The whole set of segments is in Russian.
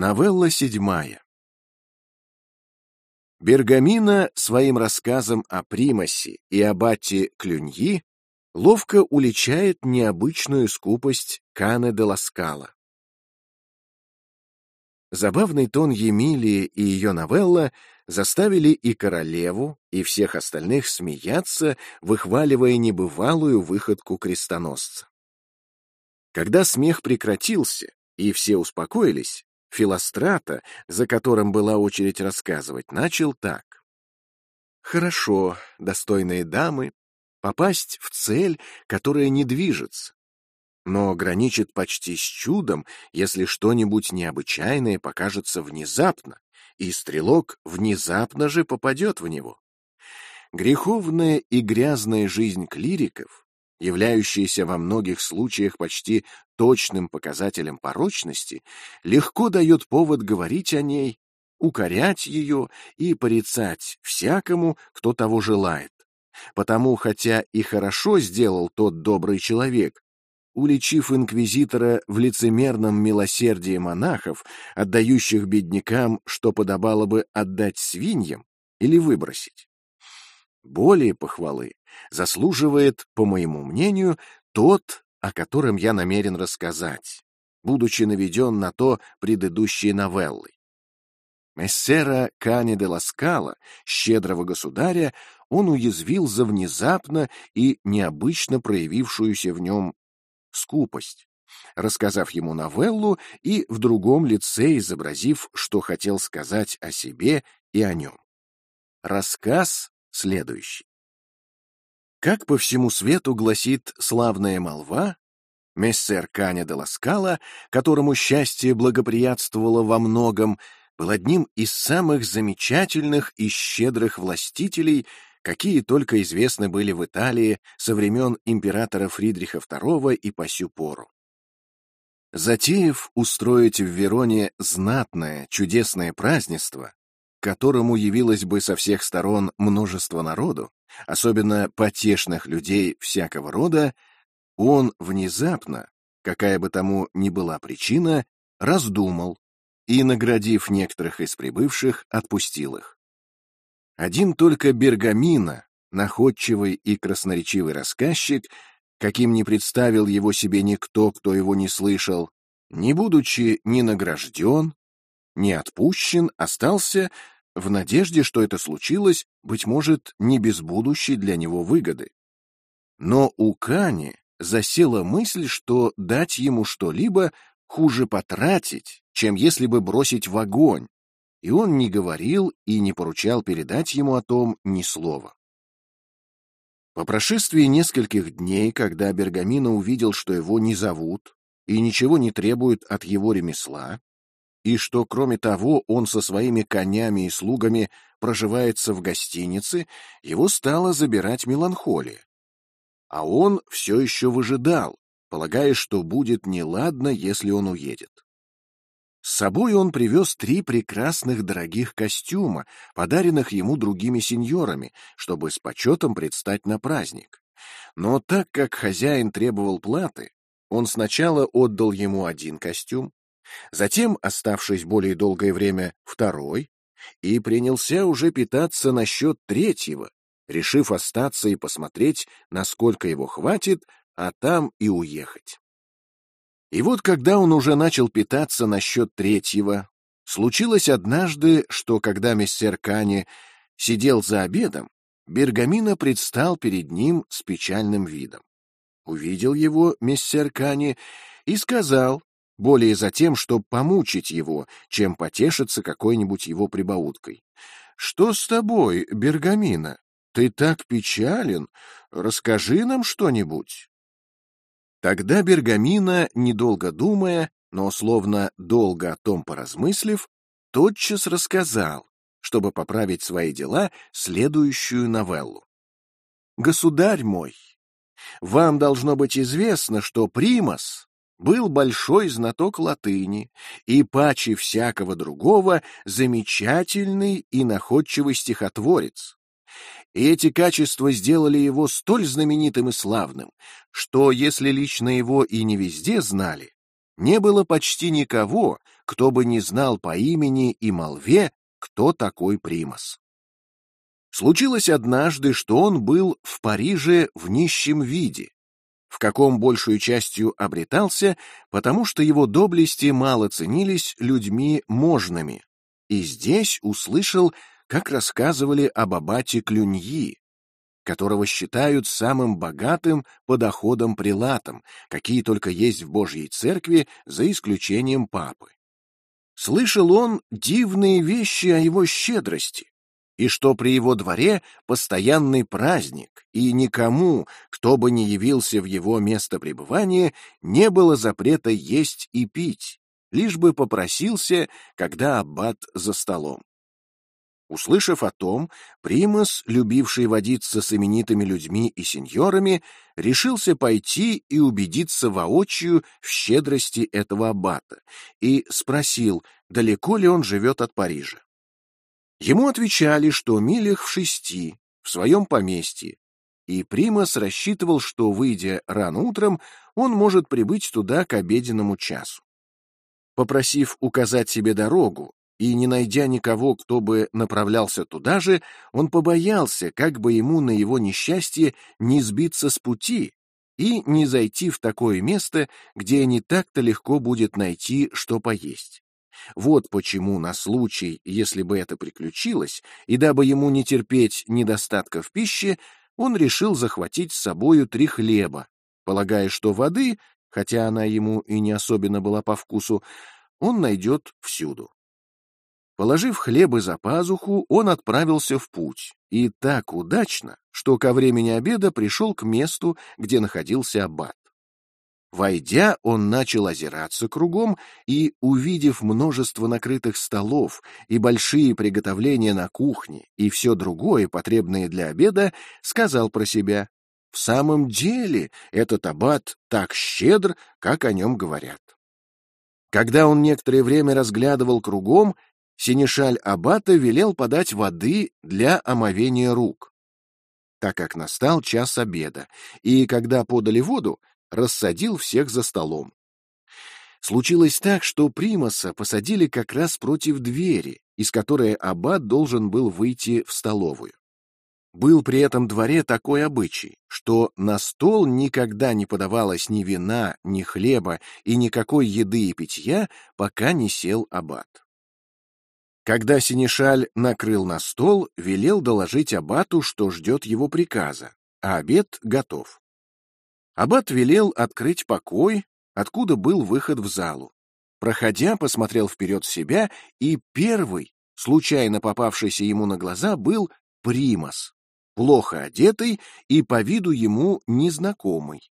Новелла седьмая. Бергамина своим рассказом о Примасе и аббате Клюньи ловко уличает необычную скупость Кане де Ласкала. Забавный тон Емилии и ее новелла заставили и королеву, и всех остальных смеяться, выхваливая небывалую выходку крестоносца. Когда смех прекратился, и все успокоились, Филострата, за которым была очередь рассказывать, начал так. «Хорошо, достойные дамы, попасть в цель, которая не движется, но граничит почти с чудом, если что-нибудь необычайное покажется внезапно, и стрелок внезапно же попадет в него. Греховная и грязная жизнь клириков являющаяся во многих случаях почти точным показателем порочности, легко дает повод говорить о ней, укорять ее и порицать всякому, кто того желает. Потому, хотя и хорошо сделал тот добрый человек, уличив инквизитора в лицемерном милосердии монахов, отдающих беднякам, что подобало бы отдать свиньям или выбросить. Более похвалы заслуживает, по моему мнению, тот, о котором я намерен рассказать, будучи наведен на то предыдущие новеллы. Мессера Кани де Ласкала, щедрого государя, он уязвил за внезапно и необычно проявившуюся в нем скупость, рассказав ему новеллу и в другом лице изобразив, что хотел сказать о себе и о нем. Рассказ следующий. Как по всему свету гласит славная молва, мессер Каня де Ласкала, которому счастье благоприятствовало во многом, был одним из самых замечательных и щедрых властителей, какие только известны были в Италии со времен императора Фридриха II и по сю пору. Затеяв устроить в Вероне знатное, чудесное празднество, которому явилось бы со всех сторон множество народу, особенно потешных людей всякого рода, он внезапно, какая бы тому ни была причина, раздумал и, наградив некоторых из прибывших, отпустил их. Один только Бергамина, находчивый и красноречивый рассказчик, каким не представил его себе никто, кто его не слышал, не будучи ни награжден, не отпущен, остался в надежде, что это случилось, быть может, не без будущей для него выгоды. Но у Кани засела мысль, что дать ему что-либо хуже потратить, чем если бы бросить в огонь, и он не говорил и не поручал передать ему о том ни слова. По прошествии нескольких дней, когда Бергамина увидел, что его не зовут и ничего не требуют от его ремесла, и что, кроме того, он со своими конями и слугами проживается в гостинице, его стало забирать меланхолия. А он все еще выжидал, полагая, что будет неладно, если он уедет. С собой он привез три прекрасных дорогих костюма, подаренных ему другими сеньорами, чтобы с почетом предстать на праздник. Но так как хозяин требовал платы, он сначала отдал ему один костюм, Затем, оставшись более долгое время, второй, и принялся уже питаться насчет третьего, решив остаться и посмотреть, насколько его хватит, а там и уехать. И вот когда он уже начал питаться насчет третьего, случилось однажды, что когда мессер Кани сидел за обедом, Бергамина предстал перед ним с печальным видом. Увидел его мессер Кани и сказал, более за тем, чтобы помучить его, чем потешиться какой-нибудь его прибауткой. «Что с тобой, Бергамина? Ты так печален. Расскажи нам что-нибудь». Тогда Бергамина, недолго думая, но словно долго о том поразмыслив, тотчас рассказал, чтобы поправить свои дела, следующую новеллу. «Государь мой, вам должно быть известно, что Примас, был большой знаток латыни и, паче всякого другого, замечательный и находчивый стихотворец. И эти качества сделали его столь знаменитым и славным, что, если лично его и не везде знали, не было почти никого, кто бы не знал по имени и молве, кто такой Примас. Случилось однажды, что он был в Париже в нищем виде, в каком большую частью обретался, потому что его доблести мало ценились людьми можными, и здесь услышал, как рассказывали об аббате Клюньи, которого считают самым богатым по доходам прилатом, какие только есть в Божьей церкви, за исключением папы. Слышал он дивные вещи о его щедрости, и что при его дворе постоянный праздник, и никому, кто бы ни явился в его место пребывания, не было запрета есть и пить, лишь бы попросился, когда аббат за столом. Услышав о том, Примас, любивший водиться с именитыми людьми и сеньорами, решился пойти и убедиться воочию в щедрости этого аббата и спросил, далеко ли он живет от Парижа. Ему отвечали, что милях в шести, в своем поместье, и Примас рассчитывал, что, выйдя рано утром, он может прибыть туда к обеденному часу. Попросив указать себе дорогу, и, не найдя никого, кто бы направлялся туда же, он побоялся, как бы ему на его несчастье не сбиться с пути и не зайти в такое место, где не так-то легко будет найти, что поесть. Вот почему на случай, если бы это приключилось, и дабы ему не терпеть недостатка в пище, он решил захватить с собою три хлеба, полагая, что воды, хотя она ему и не особенно была по вкусу, он найдет всюду. Положив хлебы за пазуху, он отправился в путь, и так удачно, что ко времени обеда пришел к месту, где находился аббат. Войдя, он начал озираться кругом и, увидев множество накрытых столов и большие приготовления на кухне и все другое, потребное для обеда, сказал про себя, «В самом деле этот аббат так щедр, как о нем говорят». Когда он некоторое время разглядывал кругом, Синешаль Аббата велел подать воды для омовения рук, так как настал час обеда, и когда подали воду, рассадил всех за столом. Случилось так, что Примаса посадили как раз против двери, из которой аббат должен был выйти в столовую. Был при этом дворе такой обычай, что на стол никогда не подавалось ни вина, ни хлеба и никакой еды и питья, пока не сел аббат. Когда Синишаль накрыл на стол, велел доложить аббату, что ждет его приказа, а обед готов. Аббат велел открыть покой, откуда был выход в залу. Проходя, посмотрел вперед себя, и первый, случайно попавшийся ему на глаза, был Примас, плохо одетый и по виду ему незнакомый.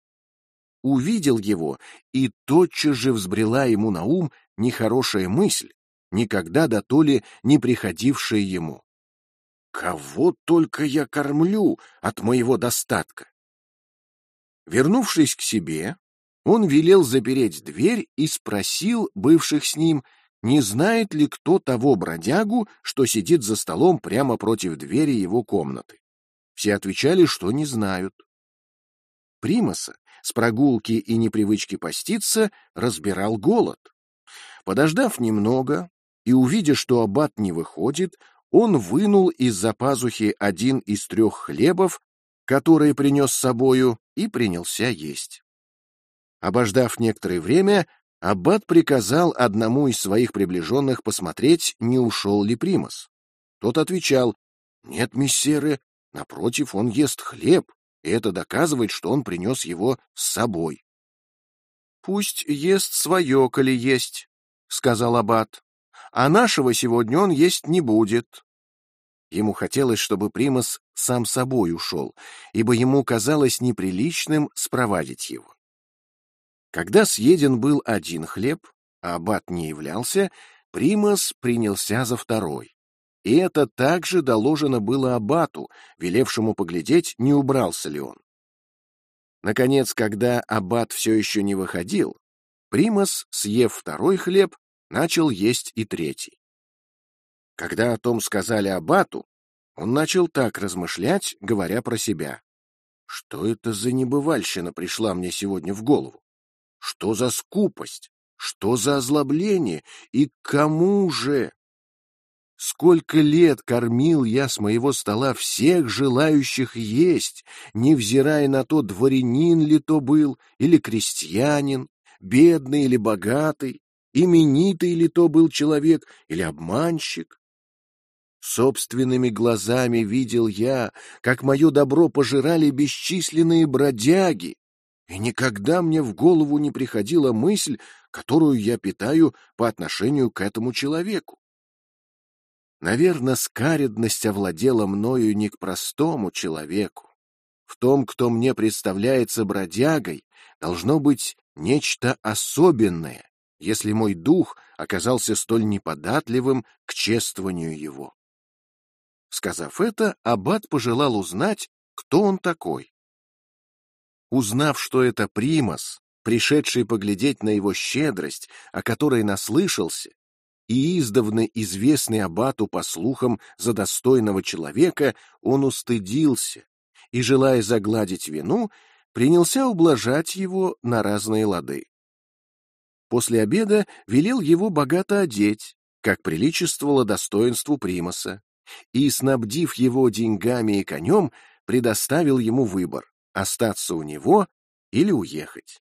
Увидел его, и тотчас же взбрела ему на ум нехорошая мысль, никогда до то ли не приходившая ему. Кого только я кормлю от моего достатка? Вернувшись к себе, он велел запереть дверь и спросил бывших с ним, не знает ли кто того бродягу, что сидит за столом прямо против двери его комнаты. Все отвечали, что не знают. Примаса с прогулки и непривычки поститься разбирал голод. Подождав немного, и, увидя, что аббат не выходит, он вынул из-за пазухи один из трех хлебов, которые принес с собою, и принялся есть. Обождав некоторое время, аббат приказал одному из своих приближенных посмотреть, не ушел ли Примас. Тот отвечал, «Нет, миссеры, напротив, он ест хлеб, и это доказывает, что он принес его с собой». «Пусть ест свое, коли есть», — сказал аббат а нашего сегодня он есть не будет. Ему хотелось, чтобы Примас сам собой ушел, ибо ему казалось неприличным спровадить его. Когда съеден был один хлеб, а аббат не являлся, Примас принялся за второй. И это также доложено было аббату, велевшему поглядеть, не убрался ли он. Наконец, когда аббат все еще не выходил, Примас, съев второй хлеб, начал есть и третий. Когда о том сказали Абату, он начал так размышлять, говоря про себя. Что это за небывальщина пришла мне сегодня в голову? Что за скупость? Что за озлобление? И кому же? Сколько лет кормил я с моего стола всех желающих есть, невзирая на то, дворянин ли то был, или крестьянин, бедный или богатый, именитый ли то был человек, или обманщик. Собственными глазами видел я, как мое добро пожирали бесчисленные бродяги, и никогда мне в голову не приходила мысль, которую я питаю по отношению к этому человеку. Наверное, скаредность овладела мною не к простому человеку. В том, кто мне представляется бродягой, должно быть нечто особенное, если мой дух оказался столь неподатливым к чествованию его. Сказав это, аббат пожелал узнать, кто он такой. Узнав, что это Примас, пришедший поглядеть на его щедрость, о которой наслышался, и издавна известный аббату по слухам за достойного человека, он устыдился и, желая загладить вину, принялся ублажать его на разные лады. После обеда велел его богато одеть, как приличествовало достоинству примаса, и, снабдив его деньгами и конем, предоставил ему выбор — остаться у него или уехать.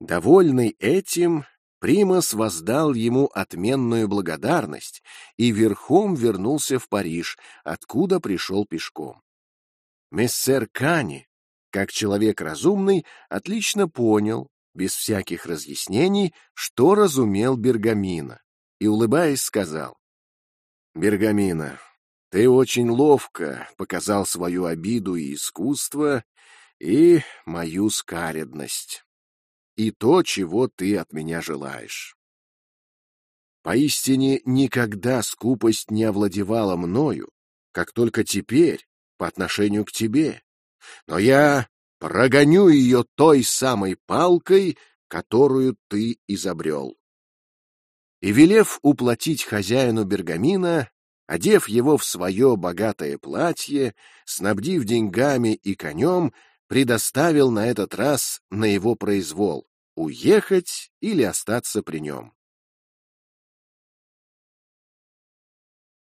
Довольный этим, Примас воздал ему отменную благодарность и верхом вернулся в Париж, откуда пришел пешком. Мессер Кани, как человек разумный, отлично понял, без всяких разъяснений, что разумел Бергамина, и, улыбаясь, сказал, «Бергамина, ты очень ловко показал свою обиду и искусство и мою скаредность и то, чего ты от меня желаешь. Поистине никогда скупость не овладевала мною, как только теперь по отношению к тебе. Но я прогоню ее той самой палкой, которую ты изобрел. И, велев уплатить хозяину Бергамина, одев его в свое богатое платье, снабдив деньгами и конем, предоставил на этот раз на его произвол уехать или остаться при нем.